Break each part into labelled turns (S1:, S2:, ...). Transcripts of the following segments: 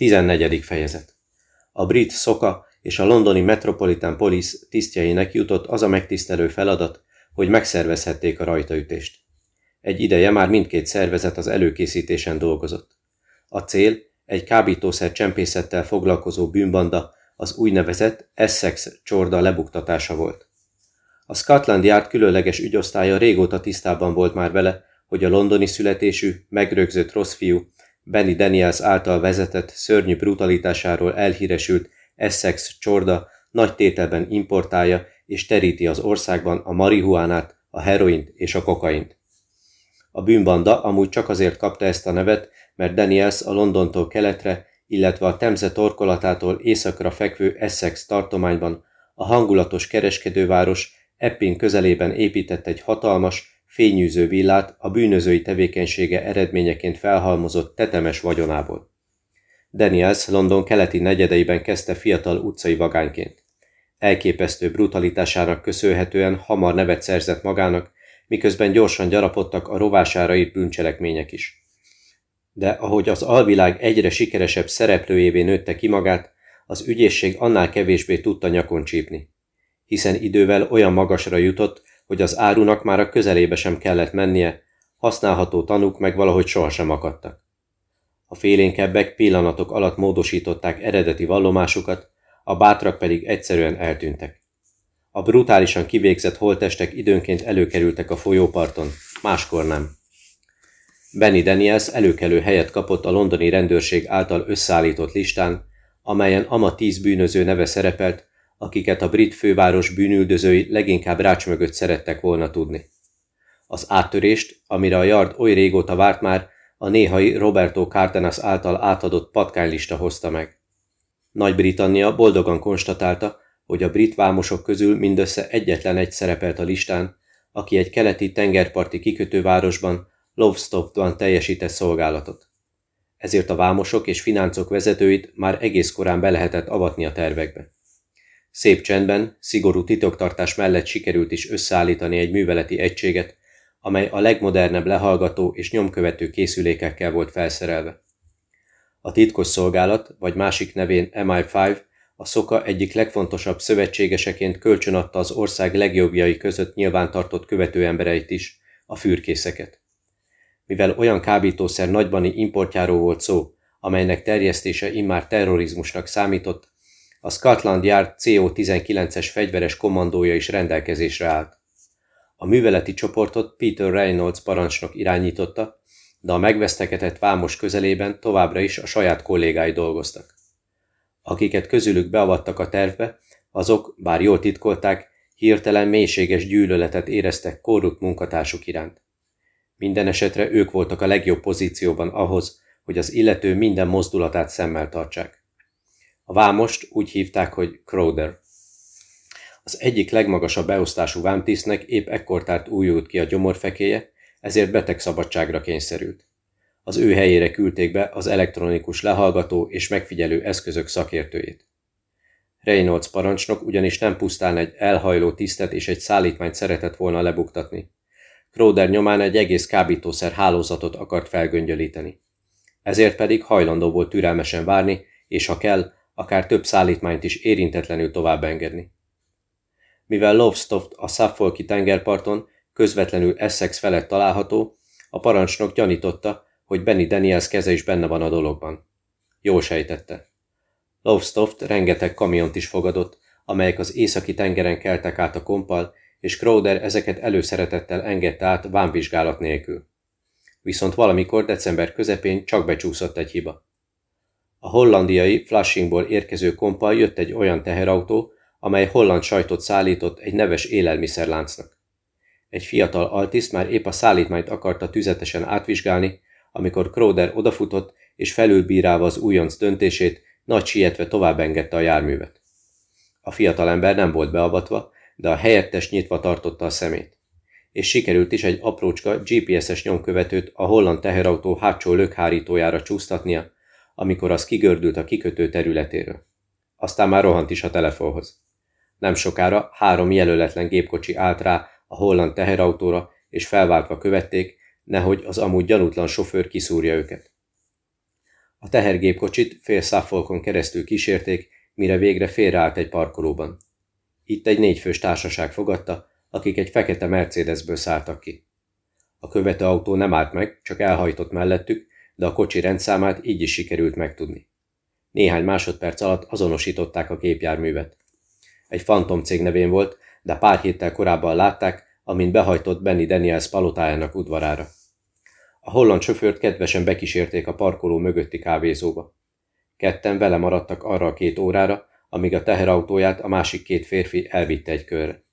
S1: 14. fejezet A brit szoka és a londoni Metropolitan Police tisztjeinek jutott az a megtisztelő feladat, hogy megszervezhették a rajtaütést. Egy ideje már mindkét szervezet az előkészítésen dolgozott. A cél egy kábítószer csempészettel foglalkozó bűnbanda, az úgynevezett Essex csorda lebuktatása volt. A Scotland Yard különleges ügyosztálya régóta tisztában volt már vele, hogy a londoni születésű, megrögzött rossz fiú Benny Daniels által vezetett szörnyű brutalitásáról elhíresült Essex csorda nagy tételben importálja és teríti az országban a marihuánát, a heroint és a kokaint. A bűnbanda amúgy csak azért kapta ezt a nevet, mert Daniels a Londontól keletre, illetve a Temze torkolatától északra fekvő Essex tartományban a hangulatos kereskedőváros Epping közelében épített egy hatalmas, fényűző villát a bűnözői tevékenysége eredményeként felhalmozott tetemes vagyonából. Daniels London keleti negyedeiben kezdte fiatal utcai vagányként. Elképesztő brutalitásának köszönhetően hamar nevet szerzett magának, miközben gyorsan gyarapodtak a rovására írt bűncselekmények is. De ahogy az alvilág egyre sikeresebb szereplőjévé nőtte ki magát, az ügyészség annál kevésbé tudta nyakon csípni. Hiszen idővel olyan magasra jutott, hogy az árunak már a közelébe sem kellett mennie, használható tanúk meg valahogy sohasem akadtak. A félénkebbek pillanatok alatt módosították eredeti vallomásukat, a bátrak pedig egyszerűen eltűntek. A brutálisan kivégzett holtestek időnként előkerültek a folyóparton, máskor nem. Benny Daniels előkelő helyet kapott a londoni rendőrség által összeállított listán, amelyen ama tíz bűnöző neve szerepelt, akiket a brit főváros bűnüldözői leginkább rács mögött szerettek volna tudni. Az áttörést, amire a Yard oly régóta várt már, a néhai Roberto Cardenas által átadott patkánylista hozta meg. Nagy-Britannia boldogan konstatálta, hogy a brit vámosok közül mindössze egyetlen egy szerepelt a listán, aki egy keleti tengerparti kikötővárosban, Lowestoftban teljesített szolgálatot. Ezért a vámosok és fináncok vezetőit már egész korán be lehetett avatni a tervekbe. Szép csendben, szigorú titoktartás mellett sikerült is összeállítani egy műveleti egységet, amely a legmodernebb lehallgató és nyomkövető készülékekkel volt felszerelve. A titkos szolgálat, vagy másik nevén MI5, a Szoka egyik legfontosabb szövetségeseként kölcsönadta az ország legjobbjai között nyilvántartott követőembereit is, a fürkészeket. Mivel olyan kábítószer nagybani importjáról volt szó, amelynek terjesztése immár terrorizmusnak számított, a Scotland Yard CO-19-es fegyveres kommandója is rendelkezésre állt. A műveleti csoportot Peter Reynolds parancsnok irányította, de a megvesztegetett vámos közelében továbbra is a saját kollégái dolgoztak. Akiket közülük beavattak a tervbe, azok, bár jól titkolták, hirtelen mélységes gyűlöletet éreztek korrupt munkatársuk iránt. Minden esetre ők voltak a legjobb pozícióban ahhoz, hogy az illető minden mozdulatát szemmel tartsák. A vámost úgy hívták, hogy Crowder. Az egyik legmagasabb beosztású vámtisztnek épp ekkor tárt újult ki a gyomorfekéje, ezért betegszabadságra kényszerült. Az ő helyére küldték be az elektronikus lehallgató és megfigyelő eszközök szakértőjét. Reynolds parancsnok ugyanis nem pusztán egy elhajló tisztet és egy szállítmányt szeretett volna lebuktatni. Crowder nyomán egy egész kábítószer hálózatot akart felgöngyölíteni. Ezért pedig hajlandó volt türelmesen várni, és ha kell, akár több szállítmányt is érintetlenül tovább engedni. Mivel Lowestoft a Suffolki tengerparton közvetlenül Essex felett található, a parancsnok gyanította, hogy Benny Daniels keze is benne van a dologban. Jól sejtette. Lowestoft rengeteg kamiont is fogadott, amelyek az északi tengeren keltek át a kompal, és Crowder ezeket előszeretettel engedte át vámvizsgálat nélkül. Viszont valamikor december közepén csak becsúszott egy hiba. A hollandiai Flushingból érkező kompal jött egy olyan teherautó, amely holland sajtot szállított egy neves élelmiszerláncnak. Egy fiatal altiszt már épp a szállítmányt akarta tüzetesen átvizsgálni, amikor Crowder odafutott, és felülbírálva az újonc döntését, nagy sietve tovább engedte a járművet. A fiatalember nem volt beavatva, de a helyettes nyitva tartotta a szemét. És sikerült is egy aprócska GPS-es nyomkövetőt a holland teherautó hátsó lökhárítójára csúsztatnia, amikor az kigördült a kikötő területéről. Aztán már rohant is a telefonhoz. Nem sokára három jelöletlen gépkocsi állt rá a holland teherautóra, és felváltva követték, nehogy az amúgy gyanútlan sofőr kiszúrja őket. A tehergépkocsit fél száfolkon keresztül kísérték, mire végre félreállt egy parkolóban. Itt egy négyfős társaság fogadta, akik egy fekete Mercedesből szálltak ki. A követő autó nem állt meg, csak elhajtott mellettük, de a kocsi rendszámát így is sikerült megtudni. Néhány másodperc alatt azonosították a gépjárművet. Egy fantom cég nevén volt, de pár héttel korábban látták, amint behajtott Benny Daniels palotájának udvarára. A holland sofőrt kedvesen bekísérték a parkoló mögötti kávézóba. Ketten vele maradtak arra a két órára, amíg a teherautóját a másik két férfi elvitte egy körre.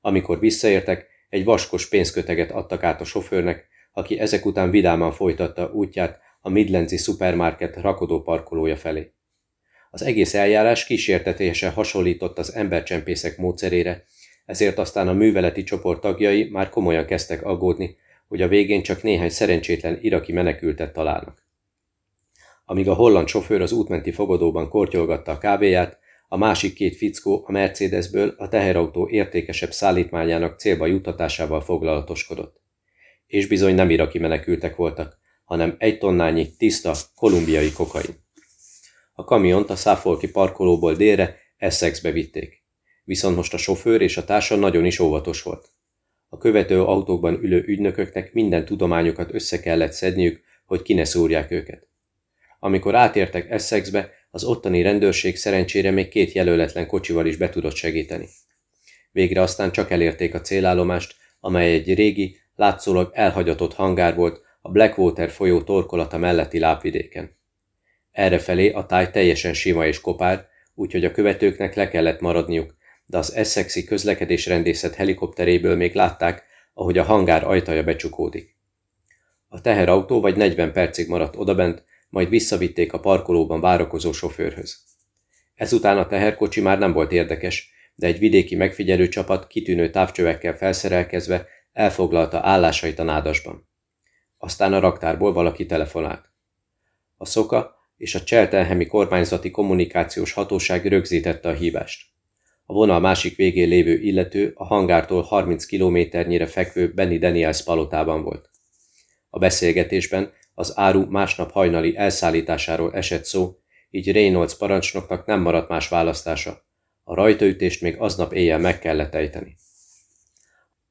S1: Amikor visszaértek, egy vaskos pénzköteget adtak át a sofőrnek, aki ezek után vidáman folytatta útját a Midlandsi szupermarket rakodó parkolója felé. Az egész eljárás kísértetésen hasonlított az embercsempészek módszerére, ezért aztán a műveleti csoport tagjai már komolyan kezdtek aggódni, hogy a végén csak néhány szerencsétlen iraki menekültet találnak. Amíg a holland sofőr az útmenti fogadóban kortyolgatta a kávéját, a másik két fickó a Mercedesből a teherautó értékesebb szállítmányának célba juttatásával foglalatoskodott. És bizony nem iraki menekültek voltak, hanem egy tonnányi tiszta kolumbiai kokain. A kamiont a Száfolki parkolóból délre Essexbe vitték. Viszont most a sofőr és a társa nagyon is óvatos volt. A követő autókban ülő ügynököknek minden tudományukat össze kellett szedniük, hogy ki ne szúrják őket. Amikor átértek Essexbe, az ottani rendőrség szerencsére még két jelöletlen kocsival is be tudott segíteni. Végre aztán csak elérték a célállomást, amely egy régi, látszólag elhagyatott hangár volt a Blackwater folyó torkolata melletti lábvidéken. Errefelé a táj teljesen sima és kopár, úgyhogy a követőknek le kellett maradniuk, de az Essexi közlekedésrendészet helikopteréből még látták, ahogy a hangár ajtaja becsukódik. A teherautó vagy 40 percig maradt odabent, majd visszavitték a parkolóban várakozó sofőrhöz. Ezután a teherkocsi már nem volt érdekes, de egy vidéki megfigyelő csapat kitűnő távcsövekkel felszerelkezve elfoglalta állásait a nádasban. Aztán a raktárból valaki telefonált. A szoka és a Cseltenhemi kormányzati kommunikációs hatóság rögzítette a hívást. A vonal másik végén lévő illető a hangártól 30 kilométernyire fekvő Benny Daniels palotában volt. A beszélgetésben az áru másnap hajnali elszállításáról esett szó, így Reynolds parancsnoknak nem maradt más választása. A rajtaütést még aznap éjjel meg kellett ejteni.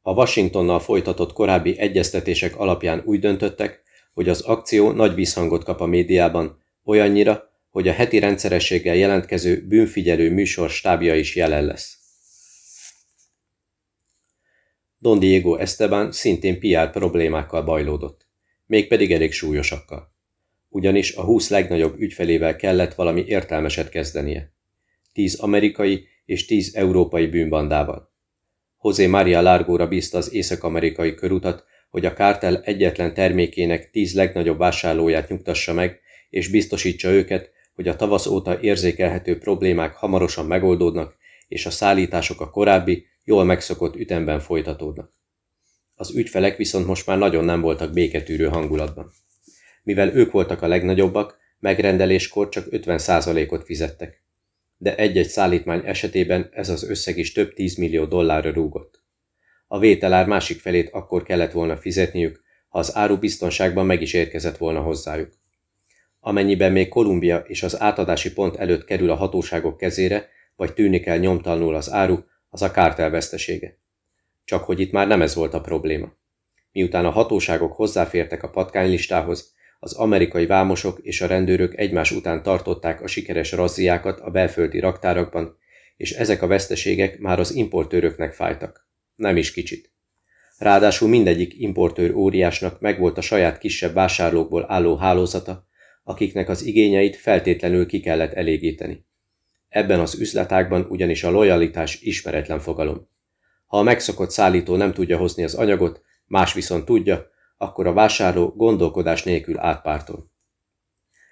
S1: A Washingtonnal folytatott korábbi egyeztetések alapján úgy döntöttek, hogy az akció nagy visszhangot kap a médiában, olyannyira, hogy a heti rendszerességgel jelentkező bűnfigyelő műsor stábja is jelen lesz. Don Diego Esteban szintén PR problémákkal bajlódott, mégpedig elég súlyosakkal. Ugyanis a húsz legnagyobb ügyfelével kellett valami értelmeset kezdenie. Tíz amerikai és tíz európai bűnbandával. José Maria Largóra bízta az észak-amerikai körutat, hogy a kártel egyetlen termékének tíz legnagyobb vásárlóját nyugtassa meg, és biztosítsa őket, hogy a tavasz óta érzékelhető problémák hamarosan megoldódnak, és a szállítások a korábbi, jól megszokott ütemben folytatódnak. Az ügyfelek viszont most már nagyon nem voltak béketűrő hangulatban. Mivel ők voltak a legnagyobbak, megrendeléskor csak 50%-ot fizettek. De egy-egy szállítmány esetében ez az összeg is több 10 millió dollárra rúgott. A vételár másik felét akkor kellett volna fizetniük, ha az áru biztonságban meg is érkezett volna hozzájuk. Amennyiben még Kolumbia és az átadási pont előtt kerül a hatóságok kezére, vagy tűnik el nyomtalanul az áru, az a kártel vesztesége. Csak hogy itt már nem ez volt a probléma. Miután a hatóságok hozzáfértek a patkánylistához, az amerikai vámosok és a rendőrök egymás után tartották a sikeres razziákat a belföldi raktárakban, és ezek a veszteségek már az importőröknek fájtak. Nem is kicsit. Ráadásul mindegyik importőr óriásnak megvolt a saját kisebb vásárlókból álló hálózata, akiknek az igényeit feltétlenül ki kellett elégíteni. Ebben az üzletágban ugyanis a lojalitás ismeretlen fogalom. Ha a megszokott szállító nem tudja hozni az anyagot, más viszont tudja, akkor a vásárló gondolkodás nélkül átpártol.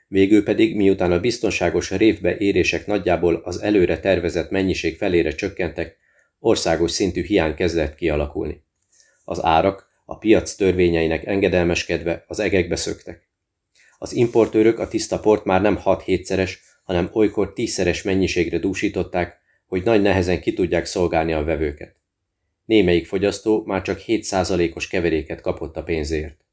S1: Végül pedig, miután a biztonságos révbe érések nagyjából az előre tervezett mennyiség felére csökkentek, országos szintű hiány kezdett kialakulni. Az árak, a piac törvényeinek engedelmeskedve az egekbe szöktek. Az importőrök a tiszta port már nem 6-7-szeres, hanem olykor 10-szeres mennyiségre dúsították, hogy nagy nehezen ki tudják szolgálni a vevőket. Némelyik fogyasztó már csak 7%-os keveréket kapott a pénzért.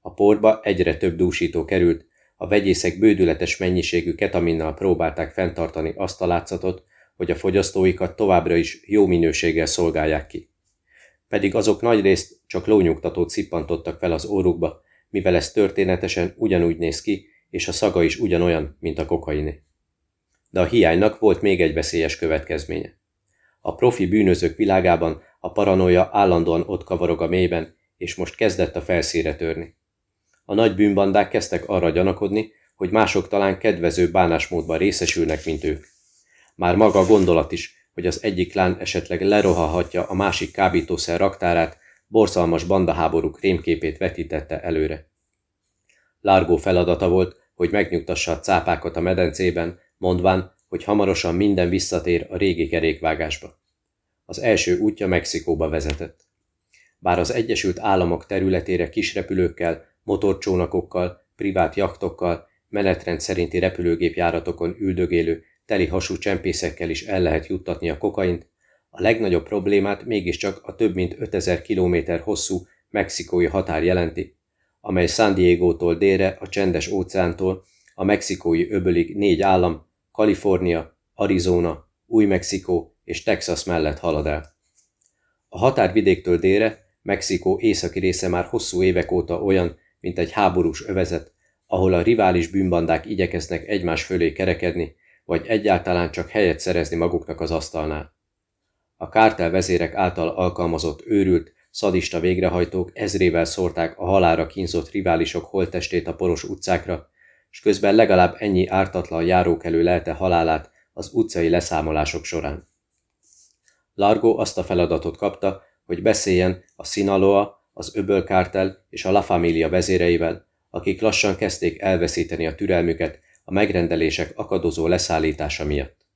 S1: A porba egyre több dúsító került, a vegyészek bődületes mennyiségű ketaminnal próbálták fenntartani azt a látszatot, hogy a fogyasztóikat továbbra is jó minőséggel szolgálják ki. Pedig azok nagyrészt csak lónyugtatót szippantottak fel az órukba, mivel ez történetesen ugyanúgy néz ki, és a szaga is ugyanolyan, mint a kokainé. De a hiánynak volt még egy veszélyes következménye. A profi bűnözők világában a paranoia állandóan ott kavarog a mélyben, és most kezdett a felszíre törni. A nagy bűnbandák kezdtek arra gyanakodni, hogy mások talán kedvező bánásmódban részesülnek, mint ők. Már maga a gondolat is, hogy az egyik lán esetleg lerohalhatja a másik kábítószer raktárát, borzalmas bandaháborúk rémképét vetítette előre. Lárgó feladata volt, hogy megnyugtassa a cápákat a medencében, mondván, hogy hamarosan minden visszatér a régi kerékvágásba. Az első útja Mexikóba vezetett. Bár az Egyesült Államok területére kisrepülőkkel, motorcsónakokkal, privát jachtokkal, menetrend szerinti repülőgépjáratokon üldögélő, teli hasú csempészekkel is el lehet juttatni a kokaint, a legnagyobb problémát mégiscsak a több mint 5000 km hosszú mexikói határ jelenti, amely San Diego-tól délre a csendes óceántól a mexikói öbölig négy állam, Kalifornia, Arizona, Új-Mexikó és Texas mellett halad el. A határvidéktől délre Mexikó északi része már hosszú évek óta olyan, mint egy háborús övezet, ahol a rivális bűnbandák igyekeznek egymás fölé kerekedni, vagy egyáltalán csak helyet szerezni maguknak az asztalnál. A kártel vezérek által alkalmazott őrült, szadista végrehajtók ezrével szórták a halára kínzott riválisok holttestét a poros utcákra, és közben legalább ennyi ártatlan járókelő lelte halálát az utcai leszámolások során. Largo azt a feladatot kapta, hogy beszéljen a Sinaloa, az Öbölkártel és a La Familia vezéreivel, akik lassan kezdték elveszíteni a türelmüket a megrendelések akadozó leszállítása miatt.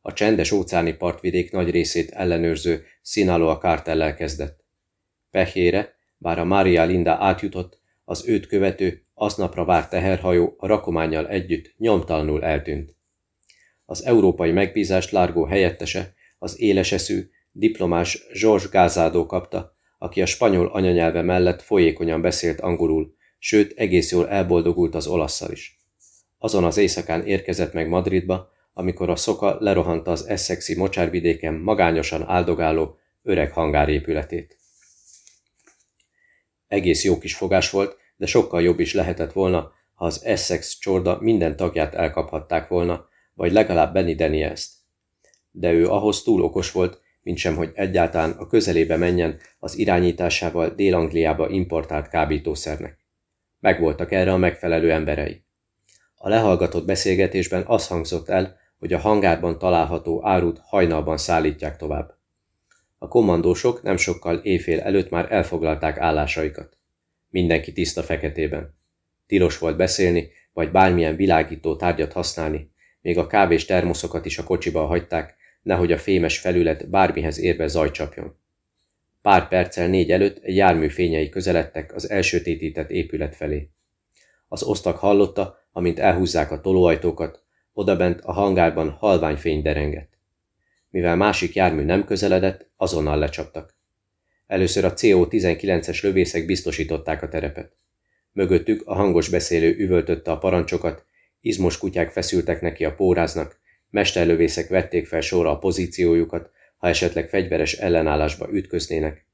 S1: A csendes óceáni partvidék nagy részét ellenőrző Sinaloa kártellel kezdett. Pehére, bár a Maria Linda átjutott, az őt követő, aznapra várt teherhajó a rakományjal együtt nyomtalanul eltűnt. Az európai megbízást Largo helyettese, az éleseszű, diplomás George Gázádó kapta, aki a spanyol anyanyelve mellett folyékonyan beszélt angolul, sőt egész jól elboldogult az olaszszal is. Azon az éjszakán érkezett meg Madridba, amikor a szoka lerohanta az Essexi mocsárvidéken magányosan áldogáló öreg hangárépületét. Egész jó kis fogás volt, de sokkal jobb is lehetett volna, ha az Essex csorda minden tagját elkaphatták volna, vagy legalább Benny Daniels-t. De ő ahhoz túl okos volt, mint hogy egyáltalán a közelébe menjen az irányításával Dél-Angliába importált kábítószernek. Megvoltak erre a megfelelő emberei. A lehallgatott beszélgetésben az hangzott el, hogy a hangárban található árut hajnalban szállítják tovább. A kommandósok nem sokkal éjfél előtt már elfoglalták állásaikat. Mindenki tiszta feketében. Tilos volt beszélni, vagy bármilyen világító tárgyat használni, még a kávés termoszokat is a kocsiba hagyták, nehogy a fémes felület bármihez érve zajcsapjon. Pár perccel négy előtt egy jármű fényei közeledtek az elsötétített épület felé. Az osztag hallotta, amint elhúzzák a tolóajtókat, odabent a hangárban halvány fény derengett. Mivel másik jármű nem közeledett, azonnal lecsaptak. Először a CO-19-es lövészek biztosították a terepet. Mögöttük a hangos beszélő üvöltötte a parancsokat, izmos kutyák feszültek neki a póráznak, mesterlövészek vették fel sorra a pozíciójukat, ha esetleg fegyveres ellenállásba ütköznének.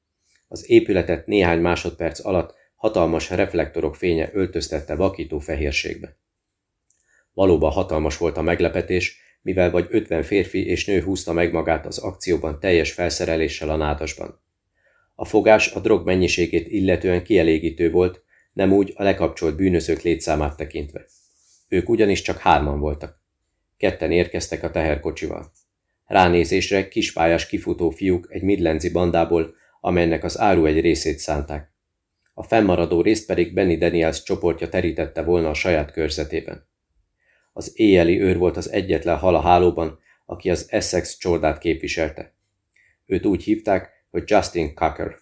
S1: Az épületet néhány másodperc alatt hatalmas reflektorok fénye öltöztette vakító fehérségbe. Valóban hatalmas volt a meglepetés, mivel vagy ötven férfi és nő húzta meg magát az akcióban teljes felszereléssel a nádasban. A fogás a drog mennyiségét illetően kielégítő volt, nem úgy a lekapcsolt bűnözők létszámát tekintve. Ők ugyanis csak hárman voltak. Ketten érkeztek a teherkocsival. Ránézésre kispályás kifutó fiúk egy midlenzi bandából, amelynek az áru egy részét szánták. A fennmaradó részt pedig Benny Daniels csoportja terítette volna a saját körzetében. Az éjjeli őr volt az egyetlen hal a hálóban, aki az Essex csordát képviselte. Őt úgy hívták, hogy Justin Cucker.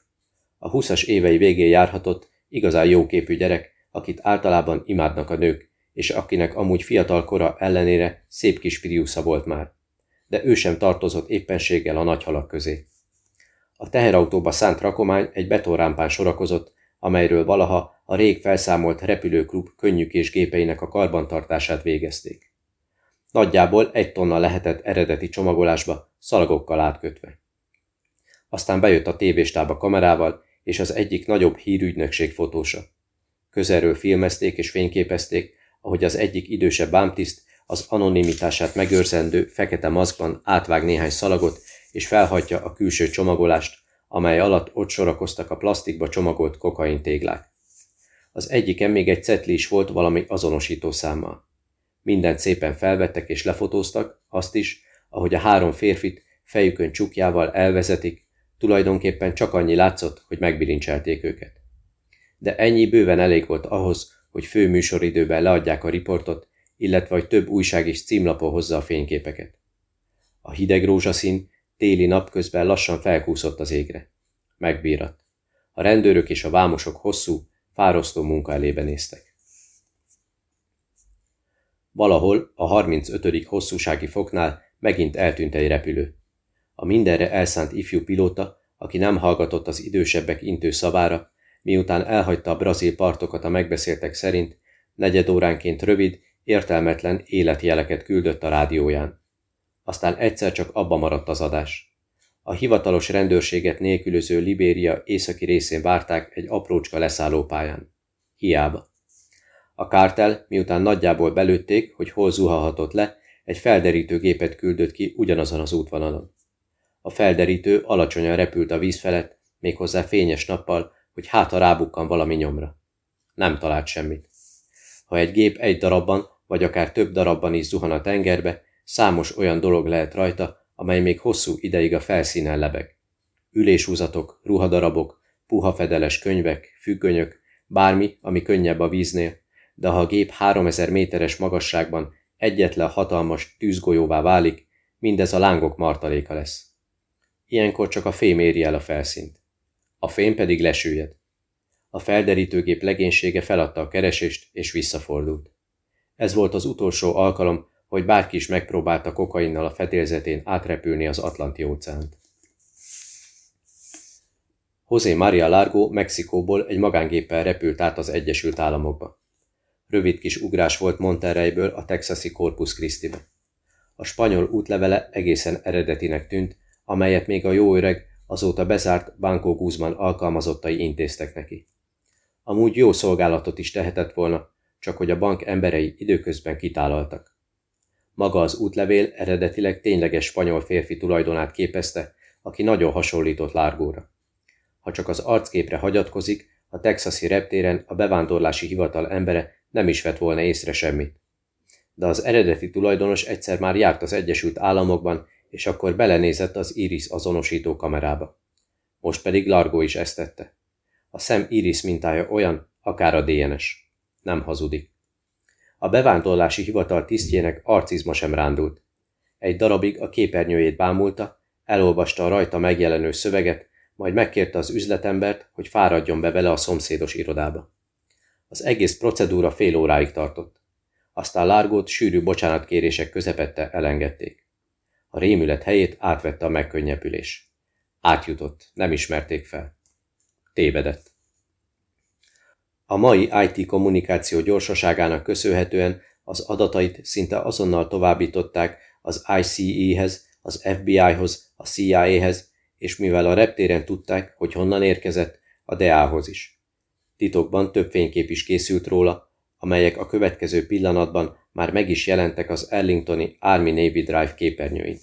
S1: A húszas évei végén járhatott, igazán jóképű gyerek, akit általában imádnak a nők, és akinek amúgy fiatal kora ellenére szép kis pidiusza volt már. De ő sem tartozott éppenséggel a nagy halak közé. A teherautóba szánt rakomány egy betonrámpán sorakozott, amelyről valaha a rég felszámolt repülőklub könnyűkés gépeinek a karbantartását végezték. Nagyjából egy tonna lehetett eredeti csomagolásba, szalagokkal átkötve. Aztán bejött a tévéstába kamerával, és az egyik nagyobb hírügynökség fotósa. Közelről filmezték és fényképezték, ahogy az egyik idősebb bámtiszt az anonimitását megőrzendő fekete maszkban átvág néhány szalagot, és felhagyja a külső csomagolást, amely alatt ott sorakoztak a plastikba csomagolt kokain téglák. Az egyiken még egy cetli is volt valami azonosító számmal. Mindent szépen felvettek és lefotóztak, azt is, ahogy a három férfit fejükön csukjával elvezetik, tulajdonképpen csak annyi látszott, hogy megbilincselték őket. De ennyi bőven elég volt ahhoz, hogy fő műsoridőben leadják a riportot, illetve hogy több újság is címlapon hozza a fényképeket. A hideg rózsaszín téli napközben lassan felkúszott az égre. Megbírat. A rendőrök és a vámosok hosszú, fárasztó munka elébe néztek. Valahol a 35. hosszúsági foknál megint eltűnt egy repülő. A mindenre elszánt ifjú pilóta, aki nem hallgatott az idősebbek intő szavára, miután elhagyta a brazil partokat a megbeszéltek szerint, negyed óránként rövid, értelmetlen életjeleket küldött a rádióján. Aztán egyszer csak abba maradt az adás. A hivatalos rendőrséget nélkülöző Libéria északi részén várták egy aprócska leszállópályán. Hiába. A kártel, miután nagyjából belőtték, hogy hol zuhahatott le, egy felderítő gépet küldött ki ugyanazon az útvonalon. A felderítő alacsonyan repült a víz felett, méghozzá fényes nappal, hogy hát a rábukkan valami nyomra. Nem talált semmit. Ha egy gép egy darabban, vagy akár több darabban is zuhan a tengerbe, számos olyan dolog lehet rajta, amely még hosszú ideig a felszínen lebeg. Üléshúzatok, ruhadarabok, puha fedeles könyvek, függönyök, bármi, ami könnyebb a víznél, de ha a gép 3000 méteres magasságban egyetlen hatalmas tűzgolyóvá válik, mindez a lángok martaléka lesz. Ilyenkor csak a fém éri el a felszínt. A fém pedig lesüllyed. A felderítőgép legénysége feladta a keresést és visszafordult. Ez volt az utolsó alkalom, hogy bárki is megpróbálta kokainnal a fedélzetén átrepülni az Atlanti óceánt. José Maria Largo Mexikóból egy magángéppel repült át az Egyesült Államokba. Rövid kis ugrás volt Monterreyből a texasi Corpus Christi-be. A spanyol útlevele egészen eredetinek tűnt, amelyet még a jó öreg, azóta bezárt Banco Guzman alkalmazottai intéztek neki. Amúgy jó szolgálatot is tehetett volna, csak hogy a bank emberei időközben kitálaltak. Maga az útlevél eredetileg tényleges spanyol férfi tulajdonát képezte, aki nagyon hasonlított Lárgóra. Ha csak az arcképre hagyatkozik, a texasi reptéren a bevándorlási hivatal embere nem is vett volna észre semmit. De az eredeti tulajdonos egyszer már járt az Egyesült Államokban, és akkor belenézett az Iris azonosító kamerába. Most pedig Largo is ezt tette. A szem Iris mintája olyan, akár a DNS. Nem hazudik. A bevándorlási hivatal tisztjének arcizma sem rándult. Egy darabig a képernyőjét bámulta, elolvasta a rajta megjelenő szöveget, majd megkérte az üzletembert, hogy fáradjon be vele a szomszédos irodába. Az egész procedúra fél óráig tartott. Aztán Lárgót sűrű bocsánatkérések közepette elengedték. A rémület helyét átvette a megkönnyebbülés. Átjutott, nem ismerték fel. Tévedett. A mai IT kommunikáció gyorsaságának köszönhetően az adatait szinte azonnal továbbították az ICE-hez, az FBI-hoz, a CIA-hez, és mivel a reptéren tudták, hogy honnan érkezett, a DEA-hoz is. Titokban több fénykép is készült róla, amelyek a következő pillanatban már meg is jelentek az Arlingtoni Army Navy Drive képernyőin.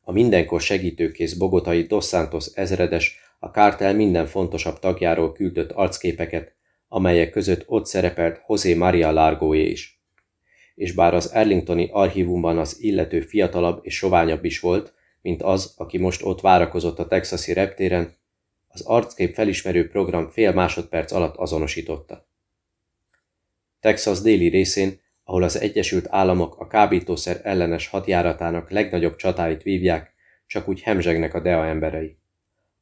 S1: A mindenkor segítőkész bogotai Dos Santos ezredes a kártel minden fontosabb tagjáról küldött arcképeket, amelyek között ott szerepelt José Maria Largoé is. És bár az Arlingtoni archívumban az illető fiatalabb és soványabb is volt, mint az, aki most ott várakozott a texasi reptéren, az arckép felismerő program fél másodperc alatt azonosította. Texas déli részén, ahol az Egyesült Államok a kábítószer ellenes hadjáratának legnagyobb csatáit vívják, csak úgy hemzsegnek a DEA emberei.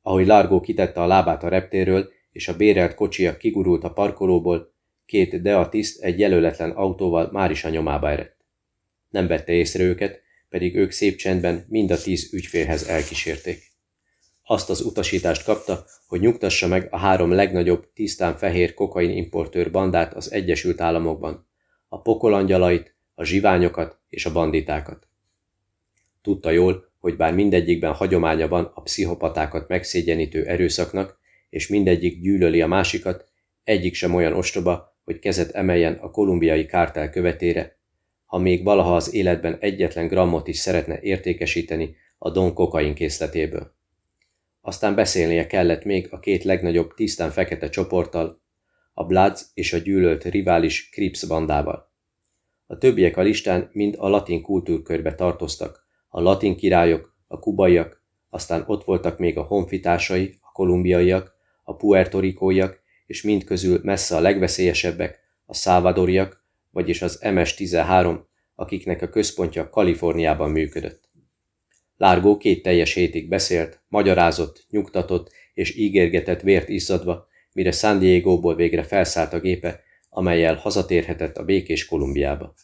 S1: Ahogy Largo kitette a lábát a reptéről, és a bérelt kocsia kigurult a parkolóból, két DEA tiszt egy jelöletlen autóval már is a nyomába eredt. Nem vette észre őket, pedig ők szép csendben mind a tíz ügyfélhez elkísérték. Azt az utasítást kapta, hogy nyugtassa meg a három legnagyobb tisztán fehér kokain importőr bandát az Egyesült Államokban, a pokolangyalait, a zsiványokat és a banditákat. Tudta jól, hogy bár mindegyikben hagyománya van a pszichopatákat megszégyenítő erőszaknak, és mindegyik gyűlöli a másikat, egyik sem olyan ostoba, hogy kezet emeljen a kolumbiai kártel követére, ha még valaha az életben egyetlen grammot is szeretne értékesíteni a Don kokain készletéből. Aztán beszélnie kellett még a két legnagyobb tisztán fekete csoporttal, a Bloods és a gyűlölt rivális Crips bandával. A többiek a listán mind a latin kultúrkörbe tartoztak, a latin királyok, a kubaiak, aztán ott voltak még a honfitársai, a kolumbiaiak, a puertorikóiak, és mind közül messze a legveszélyesebbek, a szávadoriak, vagyis az MS-13, akiknek a központja Kaliforniában működött. Lárgó két teljes hétig beszélt, magyarázott, nyugtatott és ígérgetett vért izzadva, mire San Diego-ból végre felszállt a gépe, amelyel hazatérhetett a békés Kolumbiába.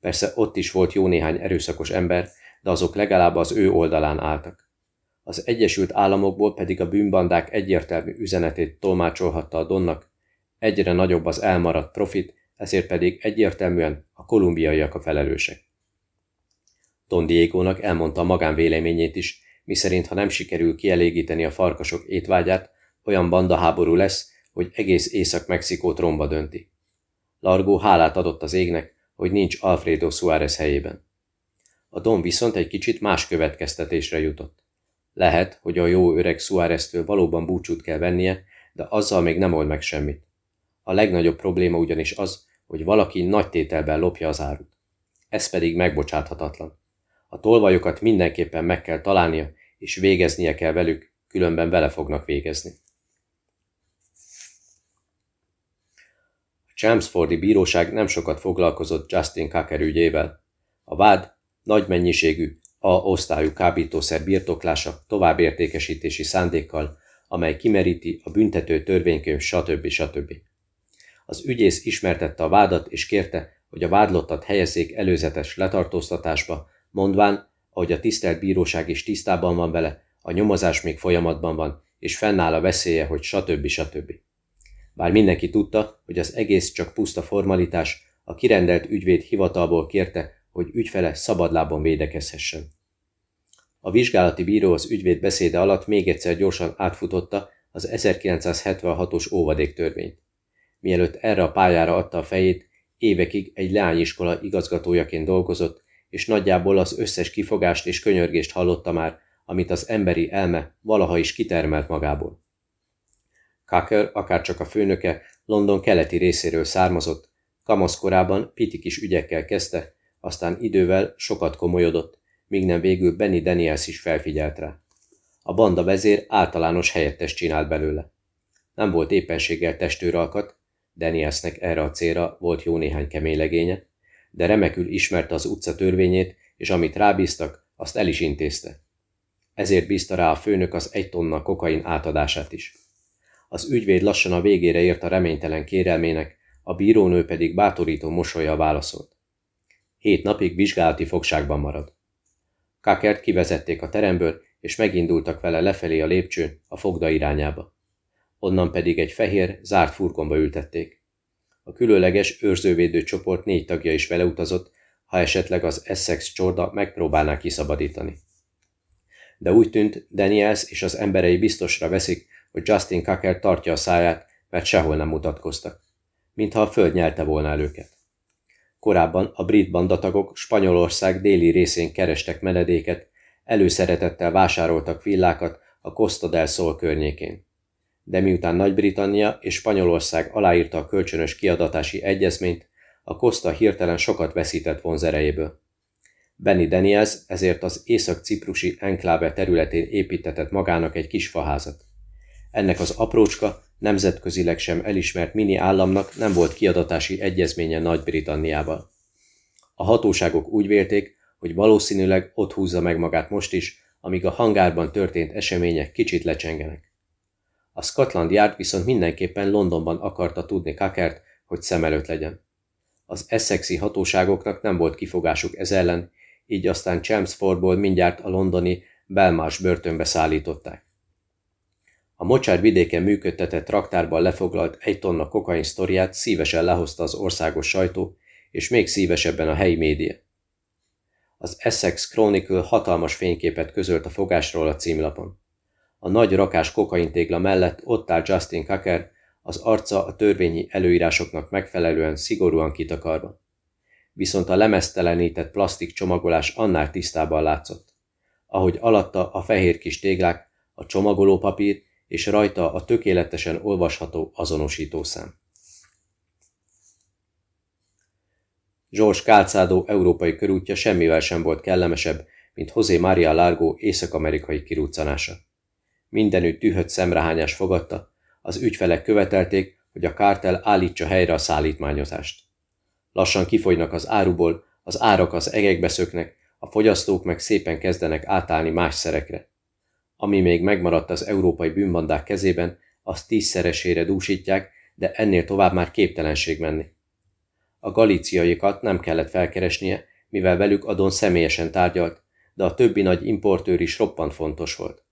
S1: Persze ott is volt jó néhány erőszakos ember, de azok legalább az ő oldalán álltak. Az Egyesült Államokból pedig a bűnbandák egyértelmű üzenetét tolmácsolhatta a Donnak, egyre nagyobb az elmaradt profit, ezért pedig egyértelműen a kolumbiaiak a felelősek. Don Diego-nak elmondta a magánvéleményét is, miszerint ha nem sikerül kielégíteni a farkasok étvágyát, olyan bandaháború lesz, hogy egész Észak-Mexikót romba dönti. Largó hálát adott az égnek, hogy nincs Alfredo Suárez helyében. A Don viszont egy kicsit más következtetésre jutott. Lehet, hogy a jó öreg Suáreztől valóban búcsút kell vennie, de azzal még nem old meg semmit. A legnagyobb probléma ugyanis az, hogy valaki nagy tételben lopja az árut. Ez pedig megbocsáthatatlan. A tolvajokat mindenképpen meg kell találnia, és végeznie kell velük, különben vele fognak végezni. A Chelmsfordi bíróság nem sokat foglalkozott Justin Kaker ügyével. A vád nagy mennyiségű A osztályú kábítószer birtoklása továbbértékesítési szándékkal, amely kimeríti a büntető törvénykönyv stb. stb. Az ügyész ismertette a vádat és kérte, hogy a vádlottat helyezzék előzetes letartóztatásba, mondván, ahogy a tisztelt bíróság is tisztában van vele, a nyomozás még folyamatban van, és fennáll a veszélye, hogy stb. stb. Bár mindenki tudta, hogy az egész csak puszta formalitás, a kirendelt ügyvéd hivatalból kérte, hogy ügyfele szabadlábon védekezhessen. A vizsgálati bíró az ügyvéd beszéde alatt még egyszer gyorsan átfutotta az 1976-os óvadéktörvényt. Mielőtt erre a pályára adta a fejét, évekig egy leányiskola igazgatójaként dolgozott, és nagyjából az összes kifogást és könyörgést hallotta már, amit az emberi elme valaha is kitermelt magából. Kaker, akárcsak a főnöke, London keleti részéről származott, kamaszkorában piti kis ügyekkel kezdte, aztán idővel sokat komolyodott, míg nem végül Benny Daniels is felfigyelt rá. A banda vezér általános helyettes csinált belőle. Nem volt éppenséggel testőralkat, Danielsnek erre a célra volt jó néhány kemény legénye, de remekül ismerte az utca törvényét, és amit rábíztak, azt el is intézte. Ezért bízta rá a főnök az egy tonna kokain átadását is. Az ügyvéd lassan a végére ért a reménytelen kérelmének, a bírónő pedig bátorító mosolya válaszolt. Hét napig vizsgálati fogságban marad. Kakert kivezették a teremből, és megindultak vele lefelé a lépcsőn, a fogda irányába. Onnan pedig egy fehér, zárt furgonba ültették. A különleges őrzővédő csoport négy tagja is vele utazott, ha esetleg az Essex csorda megpróbálná kiszabadítani. De úgy tűnt, Daniels és az emberei biztosra veszik, hogy Justin Kaker tartja a száját, mert sehol nem mutatkoztak. Mintha a föld nyelte volna el őket. Korábban a brit bandatagok Spanyolország déli részén kerestek menedéket, előszeretettel vásároltak villákat a Costa del Sol környékén de miután Nagy-Britannia és Spanyolország aláírta a kölcsönös kiadatási egyezményt, a Costa hirtelen sokat veszített vonzerejéből. Benny Daniels ezért az észak-ciprusi enkláve területén építetett magának egy kis faházat. Ennek az aprócska, nemzetközileg sem elismert mini államnak nem volt kiadatási egyezménye Nagy-Britanniával. A hatóságok úgy vélték, hogy valószínűleg ott húzza meg magát most is, amíg a hangárban történt események kicsit lecsengenek. A Scotland Yard viszont mindenképpen Londonban akarta tudni Kakert, hogy szem előtt legyen. Az Essexi hatóságoknak nem volt kifogásuk ez ellen, így aztán Chelmsfordból mindjárt a londoni Belmarsh börtönbe szállították. A mocsár vidéken működtetett raktárban lefoglalt egy tonna kokain sztoriát szívesen lehozta az országos sajtó, és még szívesebben a helyi média. Az Essex Chronicle hatalmas fényképet közölt a fogásról a címlapon. A nagy rakás kokaintégla mellett ott áll Justin Kaker, az arca a törvényi előírásoknak megfelelően szigorúan kitakarva. Viszont a lemeztelenített plastik csomagolás annál tisztában látszott. Ahogy alatta a fehér kis téglák, a csomagolópapír és rajta a tökéletesen olvasható azonosítószám. George Calzado európai körútja semmivel sem volt kellemesebb, mint José María Largo észak-amerikai kiruccanása. Mindenütt tűhött szemrehányás fogadta, az ügyfelek követelték, hogy a kártel állítsa helyre a szállítmányozást. Lassan kifogynak az áruból, az árak az egekbe szöknek, a fogyasztók meg szépen kezdenek átállni más szerekre. Ami még megmaradt az európai bűnbandák kezében, azt tízszeresére dúsítják, de ennél tovább már képtelenség menni. A galíciaikat nem kellett felkeresnie, mivel velük Adon személyesen tárgyalt, de a többi nagy importőr is roppant fontos volt.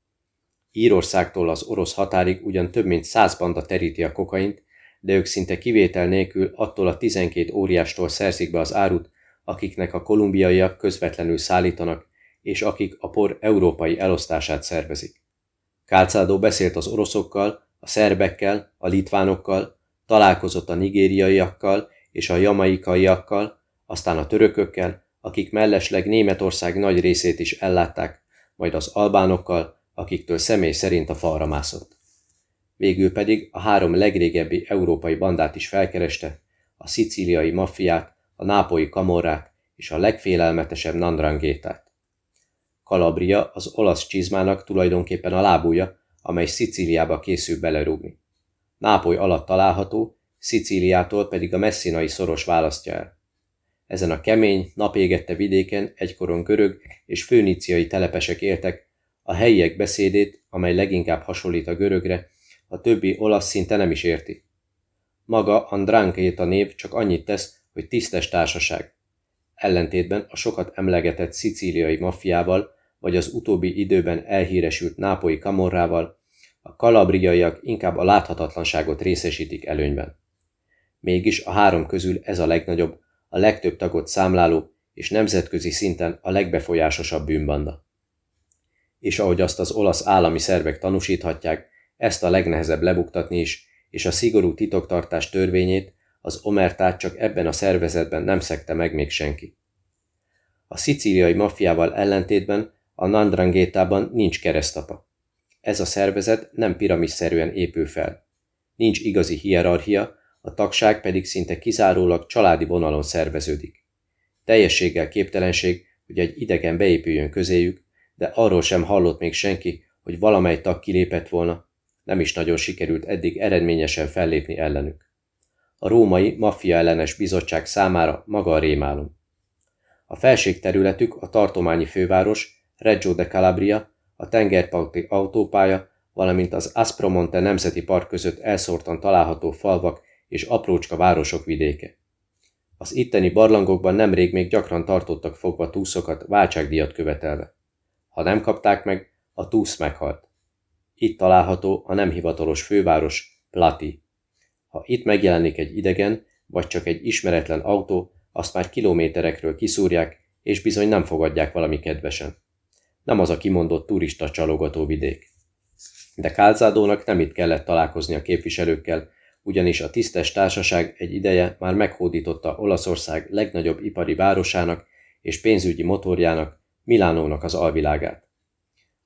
S1: Írországtól az orosz határig ugyan több mint száz banda teríti a kokaint, de ők szinte kivétel nélkül attól a 12 óriástól szerzik be az árut, akiknek a kolumbiaiak közvetlenül szállítanak, és akik a por európai elosztását szervezik. Kálcádó beszélt az oroszokkal, a szerbekkel, a litvánokkal, találkozott a nigériaiakkal és a jamaikaiakkal, aztán a törökökkel, akik mellesleg Németország nagy részét is ellátták, majd az albánokkal, akiktől személy szerint a falra mászott. Végül pedig a három legrégebbi európai bandát is felkereste, a szicíliai maffiát, a nápoi kamorrát és a legfélelmetesebb Nandrangétát. Kalabria az olasz csizmának tulajdonképpen a lábúja, amely Szicíliába készül belerúgni. Nápoly alatt található, Szicíliától pedig a messzinai szoros választja el. Ezen a kemény, napégette vidéken egykoron görög és főníciai telepesek éltek, a helyiek beszédét, amely leginkább hasonlít a görögre, a többi olasz szinte nem is érti. Maga a név csak annyit tesz, hogy tisztes társaság. Ellentétben a sokat emlegetett szicíliai maffiával, vagy az utóbbi időben elhíresült nápoi kamorrával, a kalabriaiak inkább a láthatatlanságot részesítik előnyben. Mégis a három közül ez a legnagyobb, a legtöbb tagot számláló és nemzetközi szinten a legbefolyásosabb bűnbanda. És ahogy azt az olasz állami szervek tanúsíthatják, ezt a legnehezebb lebuktatni is, és a szigorú titoktartás törvényét az omertát csak ebben a szervezetben nem szekte meg még senki. A szicíliai maffiával ellentétben a Nandrangétában nincs keresztapa. Ez a szervezet nem piramisszerűen épül fel. Nincs igazi hierarchia, a tagság pedig szinte kizárólag családi vonalon szerveződik. Teljességgel képtelenség, hogy egy idegen beépüljön közéjük, de arról sem hallott még senki, hogy valamely tag kilépett volna, nem is nagyon sikerült eddig eredményesen fellépni ellenük. A római maffia ellenes bizottság számára maga a rémálom. A felségterületük a tartományi főváros, Reggio de Calabria, a tengerparti autópálya, valamint az Aspromonte Nemzeti Park között elszórtan található falvak és aprócska városok vidéke. Az itteni barlangokban nemrég még gyakran tartottak fogva túszokat váltságdíjat követelve. Ha nem kapták meg, a túsz meghalt. Itt található a nem hivatalos főváros, Plati. Ha itt megjelenik egy idegen, vagy csak egy ismeretlen autó, azt már kilométerekről kiszúrják, és bizony nem fogadják valami kedvesen. Nem az a kimondott turista csalogató vidék. De Kálzádónak nem itt kellett találkozni a képviselőkkel, ugyanis a tisztes társaság egy ideje már meghódította Olaszország legnagyobb ipari városának és pénzügyi motorjának, Milánónak az alvilágát.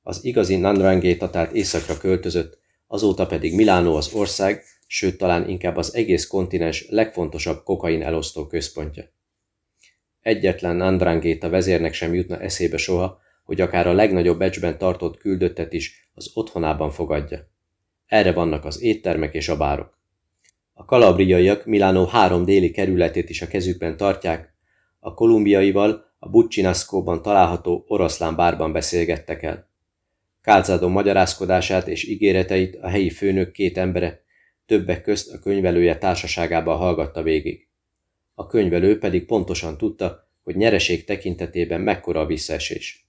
S1: Az igazi Nandrangéta tehát északra költözött, azóta pedig Milánó az ország, sőt talán inkább az egész kontinens legfontosabb kokain elosztó központja. Egyetlen Nandrangéta vezérnek sem jutna eszébe soha, hogy akár a legnagyobb becsben tartott küldöttet is az otthonában fogadja. Erre vannak az éttermek és a bárok. A kalabriaiak Milánó három déli kerületét is a kezükben tartják, a kolumbiaival a Buccinascóban található oroszlán bárban beszélgettek el. Kálcádon magyarázkodását és ígéreteit a helyi főnök két embere, többek közt a könyvelője társaságában hallgatta végig. A könyvelő pedig pontosan tudta, hogy nyereség tekintetében mekkora a visszaesés.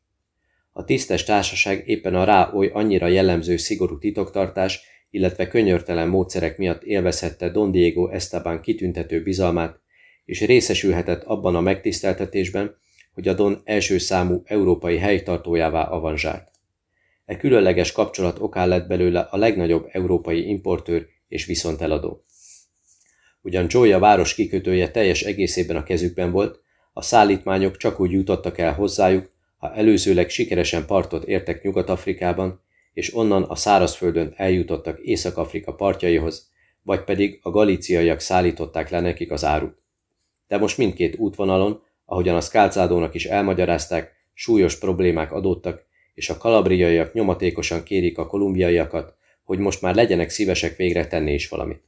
S1: A tisztes társaság éppen a rá oly annyira jellemző szigorú titoktartás, illetve könyörtelen módszerek miatt élvezhette Don Diego Esteban kitüntető bizalmát, és részesülhetett abban a megtiszteltetésben, hogy a Don első számú európai helytartójává avanzsált. E különleges kapcsolat okán lett belőle a legnagyobb európai importőr és viszonteladó. Ugyan Joya város kikötője teljes egészében a kezükben volt, a szállítmányok csak úgy jutottak el hozzájuk, ha előzőleg sikeresen partot értek Nyugat-Afrikában, és onnan a szárazföldön eljutottak Észak-Afrika partjaihoz, vagy pedig a galíciaiak szállították le nekik az árut. De most mindkét útvonalon, ahogyan a Skálcádónak is elmagyarázták, súlyos problémák adódtak, és a kalabriaiak nyomatékosan kérik a kolumbiaiakat, hogy most már legyenek szívesek végre tenni is valamit.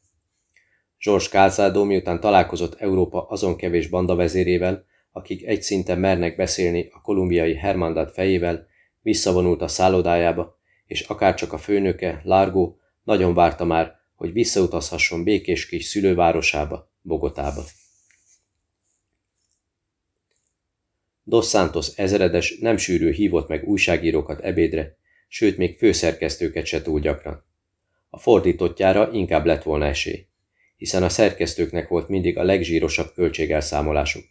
S1: George Calzado miután találkozott Európa azon kevés banda vezérével, akik egy szinten mernek beszélni a kolumbiai Hermandad fejével, visszavonult a szállodájába, és akárcsak a főnöke, Largo, nagyon várta már, hogy visszautazhasson békés kis szülővárosába, Bogotába. Dos Santos ezredes nem sűrű hívott meg újságírókat ebédre, sőt még főszerkesztőket se túl gyakran. A fordítottjára inkább lett volna esély, hiszen a szerkesztőknek volt mindig a legzsírosabb költségelszámolásuk.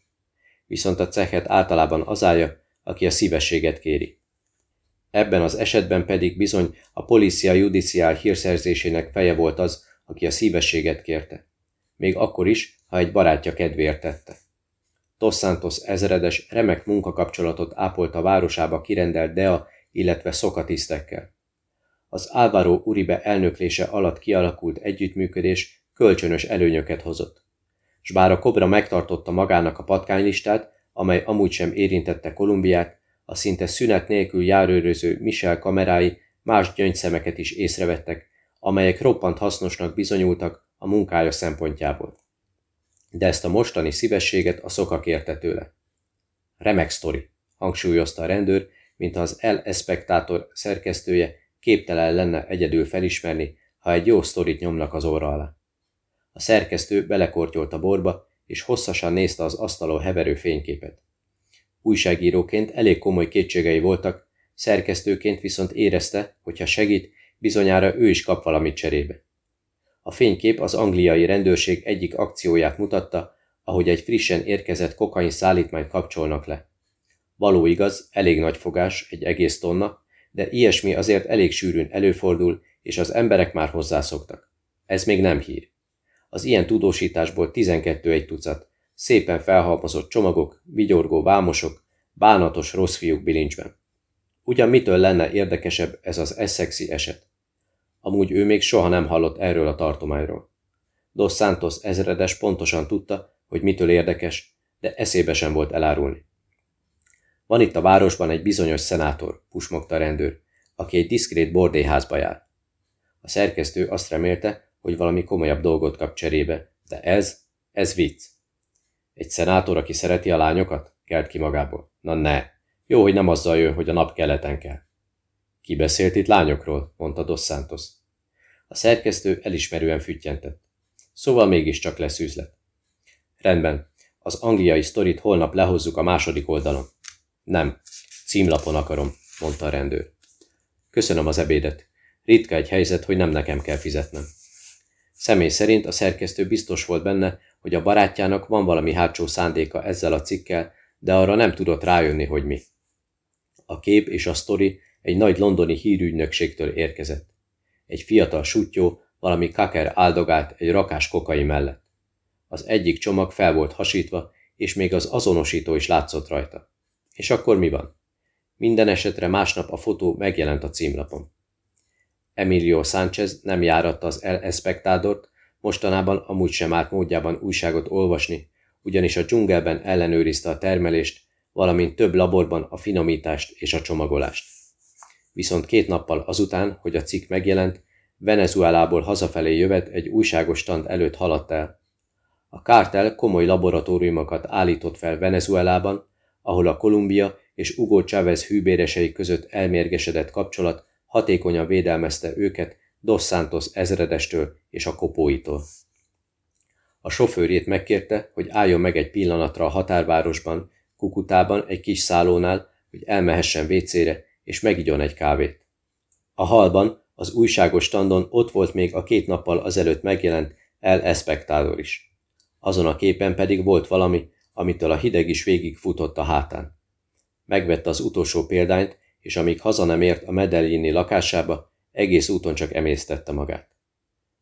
S1: Viszont a cehet általában az állja, aki a szívességet kéri. Ebben az esetben pedig bizony a Policia Judiciál hírszerzésének feje volt az, aki a szívességet kérte. Még akkor is, ha egy barátja kedvéért tette. Dos Santos ezredes remek munkakapcsolatot ápolt a városába kirendelt DEA, illetve szokatisztekkel. Az Álvaro Uribe elnöklése alatt kialakult együttműködés kölcsönös előnyöket hozott. S bár a Kobra megtartotta magának a patkánylistát, amely amúgy sem érintette Kolumbiát, a szinte szünet nélkül járőröző Michel kamerái más gyöngyszemeket is észrevettek, amelyek roppant hasznosnak bizonyultak a munkája szempontjából de ezt a mostani szívességet a szoka kérte tőle. Remek sztori, hangsúlyozta a rendőr, mint az El Espectator szerkesztője képtelen lenne egyedül felismerni, ha egy jó sztorit nyomnak az orra alá. A szerkesztő belekortyolt a borba, és hosszasan nézte az asztalon heverő fényképet. Újságíróként elég komoly kétségei voltak, szerkesztőként viszont érezte, hogy ha segít, bizonyára ő is kap valamit cserébe. A fénykép az angliai rendőrség egyik akcióját mutatta, ahogy egy frissen érkezett kokain szállítmányt kapcsolnak le. Való igaz, elég nagy fogás, egy egész tonna, de ilyesmi azért elég sűrűn előfordul, és az emberek már hozzászoktak. Ez még nem hír. Az ilyen tudósításból 12 egy tucat, szépen felhalmozott csomagok, vigyorgó vámosok, bánatos rossz fiúk bilincsben. Ugyan mitől lenne érdekesebb ez az Essexi eset? Amúgy ő még soha nem hallott erről a tartományról. Dos Santos ezredes pontosan tudta, hogy mitől érdekes, de eszébe sem volt elárulni. Van itt a városban egy bizonyos szenátor, pusmogta rendőr, aki egy diszkrét bordélyházba jár. A szerkesztő azt remélte, hogy valami komolyabb dolgot kap cserébe, de ez, ez vicc. Egy szenátor, aki szereti a lányokat? Kelt ki magából. Na ne, jó, hogy nem azzal jön, hogy a nap keleten kell. Ki beszélt itt lányokról? mondta Dos Santos. A szerkesztő elismerően füttyentett. Szóval mégiscsak lesz üzlet. Rendben, az angliai sztorit holnap lehozzuk a második oldalon. Nem, címlapon akarom, mondta a rendőr. Köszönöm az ebédet. Ritka egy helyzet, hogy nem nekem kell fizetnem. Személy szerint a szerkesztő biztos volt benne, hogy a barátjának van valami hátsó szándéka ezzel a cikkel, de arra nem tudott rájönni, hogy mi. A kép és a sztori egy nagy londoni hírügynökségtől érkezett. Egy fiatal sutyó, valami kaker áldogált egy rakás kokai mellett. Az egyik csomag fel volt hasítva, és még az azonosító is látszott rajta. És akkor mi van? Minden esetre másnap a fotó megjelent a címlapon. Emilio Sánchez nem járatta az El Espectadort, mostanában amúgy sem állt módjában újságot olvasni, ugyanis a dzsungelben ellenőrizte a termelést, valamint több laborban a finomítást és a csomagolást viszont két nappal azután, hogy a cikk megjelent, Venezuelából hazafelé jövet egy újságos stand előtt haladt el. A kártel komoly laboratóriumokat állított fel Venezuelában, ahol a Kolumbia és Hugo Chávez hűbéresei között elmérgesedett kapcsolat hatékonyan védelmezte őket Dos Santos ezredestől és a kopóitól. A sofőrjét megkérte, hogy álljon meg egy pillanatra a határvárosban, Kukutában egy kis szállónál, hogy elmehessen vécére, és megigyon egy kávét. A halban, az újságos standon ott volt még a két nappal azelőtt megjelent El Espectador is. Azon a képen pedig volt valami, amitől a hideg is végig futott a hátán. Megvette az utolsó példányt, és amíg haza nem ért a Medellini lakásába, egész úton csak emésztette magát.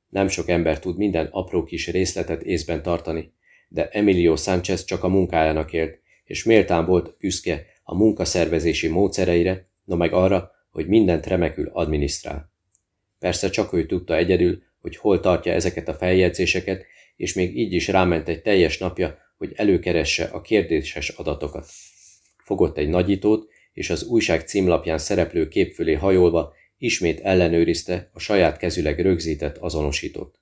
S1: Nem sok ember tud minden apró kis részletet észben tartani, de Emilio Sánchez csak a munkájának élt, és méltán volt büszke a munkaszervezési módszereire, no meg arra, hogy mindent remekül adminisztrál. Persze csak ő tudta egyedül, hogy hol tartja ezeket a feljegyzéseket, és még így is ráment egy teljes napja, hogy előkeresse a kérdéses adatokat. Fogott egy nagyítót, és az újság címlapján szereplő kép fölé hajolva ismét ellenőrizte a saját kezüleg rögzített azonosítót.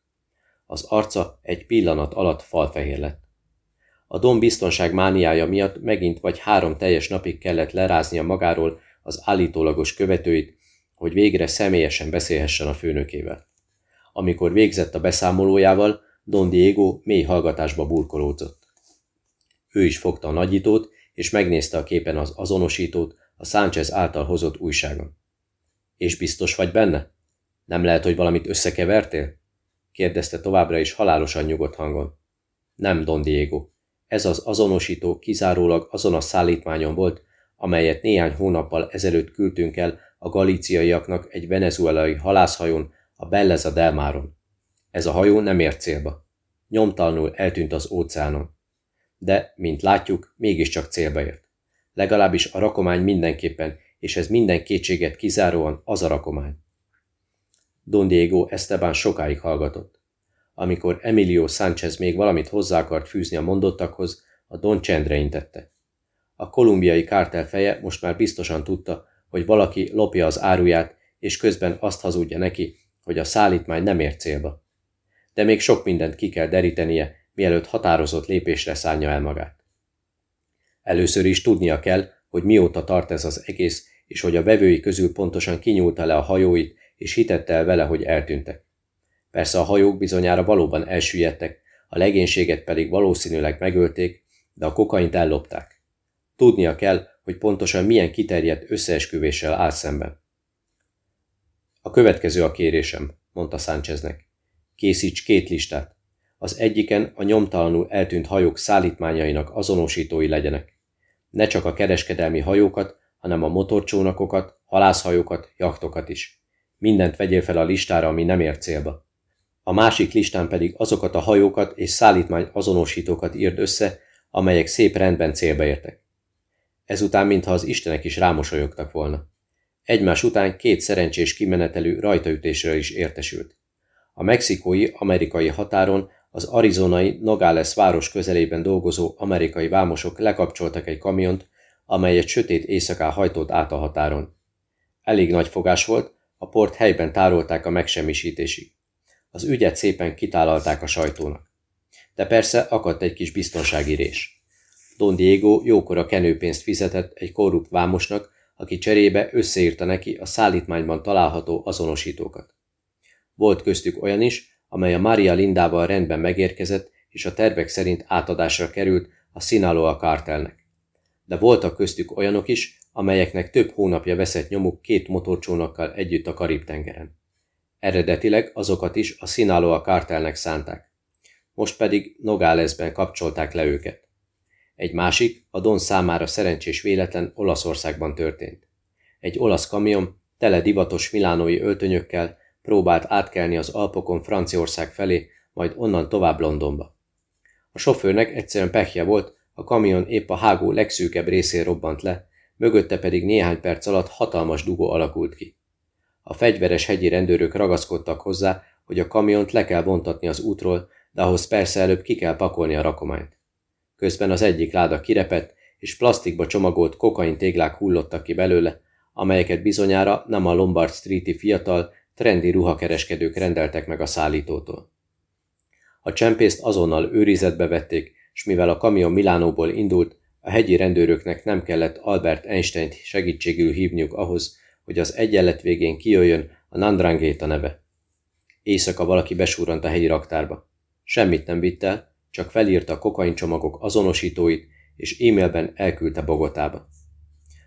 S1: Az arca egy pillanat alatt falfehér lett. A Don biztonság mániája miatt megint vagy három teljes napig kellett leráznia magáról az állítólagos követőit, hogy végre személyesen beszélhessen a főnökével. Amikor végzett a beszámolójával, Don Diego mély hallgatásba burkolódzott. Ő is fogta a nagyítót, és megnézte a képen az azonosítót a Sánchez által hozott újságon. És biztos vagy benne? Nem lehet, hogy valamit összekevertél? kérdezte továbbra is halálosan nyugodt hangon. Nem, Don Diego. Ez az azonosító kizárólag azon a szállítmányon volt, amelyet néhány hónappal ezelőtt küldtünk el a galíciaiaknak egy venezuelai halászhajón a Belleza Delmáron. Ez a hajó nem ért célba. Nyomtalanul eltűnt az óceánon. De, mint látjuk, mégiscsak célba ért. Legalábbis a rakomány mindenképpen, és ez minden kétséget kizáróan az a rakomány. Don Diego Esteban sokáig hallgatott. Amikor Emilio Sánchez még valamit hozzá akart fűzni a mondottakhoz, a Don csendre intette. A kolumbiai kártel feje most már biztosan tudta, hogy valaki lopja az áruját, és közben azt hazudja neki, hogy a szállítmány nem ért célba. De még sok mindent ki kell derítenie, mielőtt határozott lépésre szállja el magát. Először is tudnia kell, hogy mióta tart ez az egész, és hogy a vevői közül pontosan kinyúlta le a hajóit, és hitette el vele, hogy eltűntek. Persze a hajók bizonyára valóban elsüllyedtek, a legénységet pedig valószínűleg megölték, de a kokaint ellopták. Tudnia kell, hogy pontosan milyen kiterjedt összeesküvéssel áll szemben. A következő a kérésem, mondta Sáncheznek. Készíts két listát. Az egyiken a nyomtalanul eltűnt hajók szállítmányainak azonosítói legyenek. Ne csak a kereskedelmi hajókat, hanem a motorcsónakokat, halászhajókat, jachtokat is. Mindent vegyél fel a listára, ami nem ér célba. A másik listán pedig azokat a hajókat és szállítmány azonosítókat írd össze, amelyek szép rendben célba értek. Ezután, mintha az istenek is rámosolyogtak volna. Egymás után két szerencsés kimenetelő rajtaütésről is értesült. A mexikói amerikai határon az arizonai Nogales város közelében dolgozó amerikai vámosok lekapcsoltak egy kamiont, amely egy sötét éjszaká hajtott át a határon. Elég nagy fogás volt, a port helyben tárolták a megsemmisítésig. Az ügyet szépen kitálalták a sajtónak. De persze akadt egy kis biztonsági rés. Don Diego jókora kenőpénzt fizetett egy korrupt vámosnak, aki cserébe összeírta neki a szállítmányban található azonosítókat. Volt köztük olyan is, amely a Maria Lindával rendben megérkezett, és a tervek szerint átadásra került a Sinaloa kártelnek. De voltak köztük olyanok is, amelyeknek több hónapja veszett nyomuk két motorcsónakkal együtt a Karib-tengeren. Eredetileg azokat is a Sinaloa kártelnek szánták. Most pedig Nogalesben kapcsolták le őket. Egy másik, a Don számára szerencsés véletlen Olaszországban történt. Egy olasz kamion, tele divatos milánói öltönyökkel próbált átkelni az Alpokon Franciaország felé, majd onnan tovább Londonba. A sofőrnek egyszerűen pehje volt, a kamion épp a hágó legszűkebb részén robbant le, mögötte pedig néhány perc alatt hatalmas dugó alakult ki. A fegyveres hegyi rendőrök ragaszkodtak hozzá, hogy a kamiont le kell vontatni az útról, de ahhoz persze előbb ki kell pakolni a rakományt. Közben az egyik láda kirepett, és plastikba csomagolt kokain téglák hullottak ki belőle, amelyeket bizonyára nem a Lombard Streeti fiatal, trendi ruhakereskedők rendeltek meg a szállítótól. A csempészt azonnal őrizetbe vették, és mivel a kamion Milánóból indult, a hegyi rendőröknek nem kellett Albert einstein segítségül hívniuk ahhoz, hogy az egyenlet végén kijöjjön a Nandrangéta neve. Éjszaka valaki besúrant a hegyi raktárba. Semmit nem vitt el, csak felírta a kokaincsomagok azonosítóit, és e-mailben elküldte Bogotába.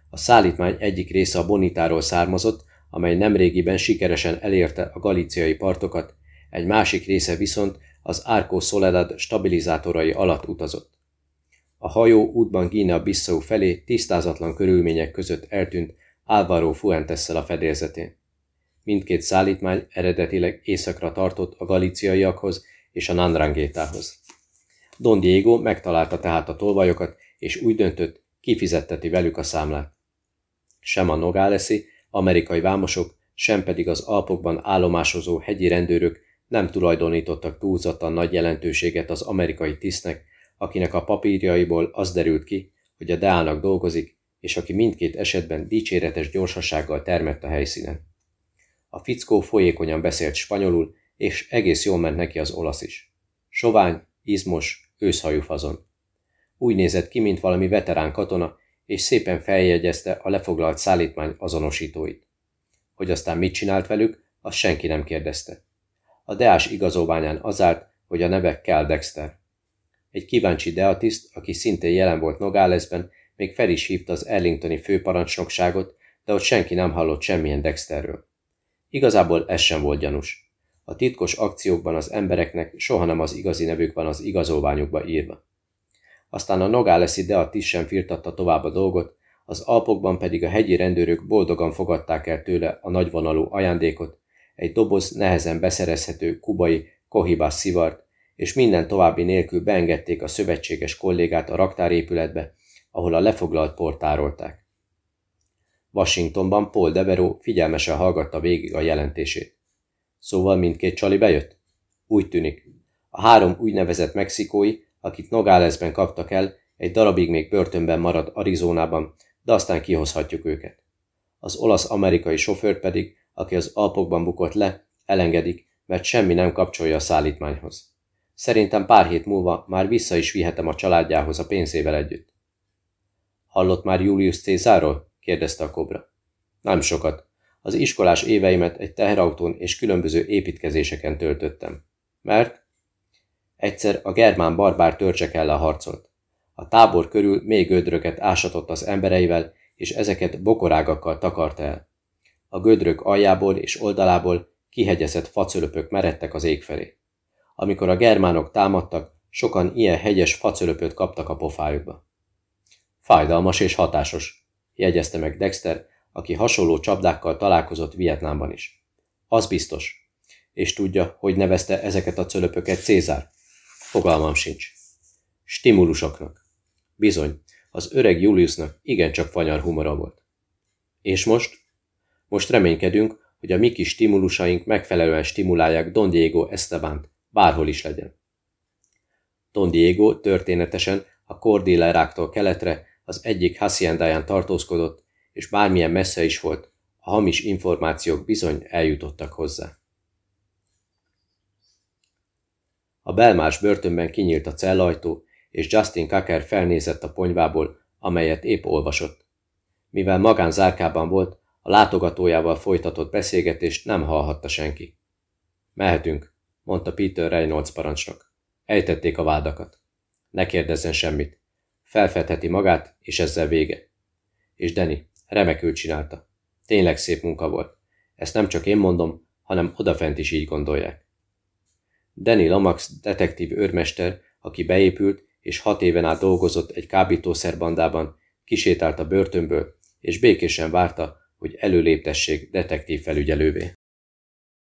S1: A szállítmány egyik része a Bonitáról származott, amely nemrégiben sikeresen elérte a galíciai partokat, egy másik része viszont az Arco Soledad stabilizátorai alatt utazott. A hajó útban Guinea-Bissau felé tisztázatlan körülmények között eltűnt Álvaro fuentes a fedélzetén. Mindkét szállítmány eredetileg északra tartott a galiciaiakhoz és a Nandrangétához. Don Diego megtalálta tehát a tolvajokat, és úgy döntött, kifizetteti velük a számlát. Sem a Nogáleszi, amerikai vámosok, sem pedig az Alpokban állomásozó hegyi rendőrök nem tulajdonítottak túlzottan nagy jelentőséget az amerikai tisztnek, akinek a papírjaiból az derült ki, hogy a Deának dolgozik, és aki mindkét esetben dicséretes gyorsasággal termett a helyszínen. A fickó folyékonyan beszélt spanyolul, és egész jól ment neki az olasz is. Sovány, izmos, őszhajú fazon. Úgy nézett ki, mint valami veterán katona, és szépen feljegyezte a lefoglalt szállítmány azonosítóit. Hogy aztán mit csinált velük, azt senki nem kérdezte. A Deás igazolványán az állt, hogy a neve Kell Dexter. Egy kíváncsi deatiszt, aki szintén jelen volt Nogálesben, még fel is hívta az Erlingtoni főparancsnokságot, de ott senki nem hallott semmilyen Dexterről. Igazából ez sem volt gyanús. A titkos akciókban az embereknek soha nem az igazi nevük van az igazolványukba írva. Aztán a Nogáleszi deatiszt sem firtatta tovább a dolgot, az Alpokban pedig a hegyi rendőrök boldogan fogadták el tőle a nagyvonalú ajándékot, egy doboz nehezen beszerezhető kubai kohibás szivart, és minden további nélkül beengedték a szövetséges kollégát a raktárépületbe, ahol a lefoglalt port. Washingtonban Paul Devereux figyelmesen hallgatta végig a jelentését. Szóval mindkét csali bejött? Úgy tűnik. A három úgynevezett mexikói, akit Nogálesben kaptak el, egy darabig még börtönben marad Arizonában, de aztán kihozhatjuk őket. Az olasz-amerikai sofőr pedig, aki az Alpokban bukott le, elengedik, mert semmi nem kapcsolja a szállítmányhoz. Szerintem pár hét múlva már vissza is vihetem a családjához a pénzével együtt. Hallott már Julius Cézáról? kérdezte a kobra. Nem sokat. Az iskolás éveimet egy teherautón és különböző építkezéseken töltöttem. Mert? Egyszer a germán barbár törcsek ellen harcolt. A tábor körül még gödröket ásatott az embereivel, és ezeket bokorágakkal takarta el. A gödrök aljából és oldalából kihegyezett facölöpök meredtek az ég felé. Amikor a germánok támadtak, sokan ilyen hegyes facölöpöt kaptak a pofájukba. Fájdalmas és hatásos, jegyezte meg Dexter, aki hasonló csapdákkal találkozott Vietnámban is. Az biztos. És tudja, hogy nevezte ezeket a cölöpöket Cézár? Fogalmam sincs. Stimulusoknak. Bizony, az öreg Juliusnak igencsak fanyar humora volt. És most? Most reménykedünk, hogy a mi kis stimulusaink megfelelően stimulálják Don Diego Estebánt, bárhol is legyen. Don Diego történetesen a Cordilleráktól keletre az egyik haciendáján tartózkodott, és bármilyen messze is volt, a hamis információk bizony eljutottak hozzá. A belmás börtönben kinyílt a cellajtó, és Justin Kaker felnézett a ponyvából, amelyet épp olvasott. Mivel magán zárkában volt, a látogatójával folytatott beszélgetést nem hallhatta senki. Mehetünk, mondta Peter Reynolds parancsnok. Ejtették a vádakat. Ne kérdezzen semmit. Felfedheti magát, és ezzel vége. És Danny, remekül csinálta. Tényleg szép munka volt. Ezt nem csak én mondom, hanem odafent is így gondolják. Danny Lomax detektív őrmester, aki beépült, és hat éven át dolgozott egy kábítószerbandában, kisétált a börtönből, és békésen várta, hogy előléptessék detektív felügyelővé.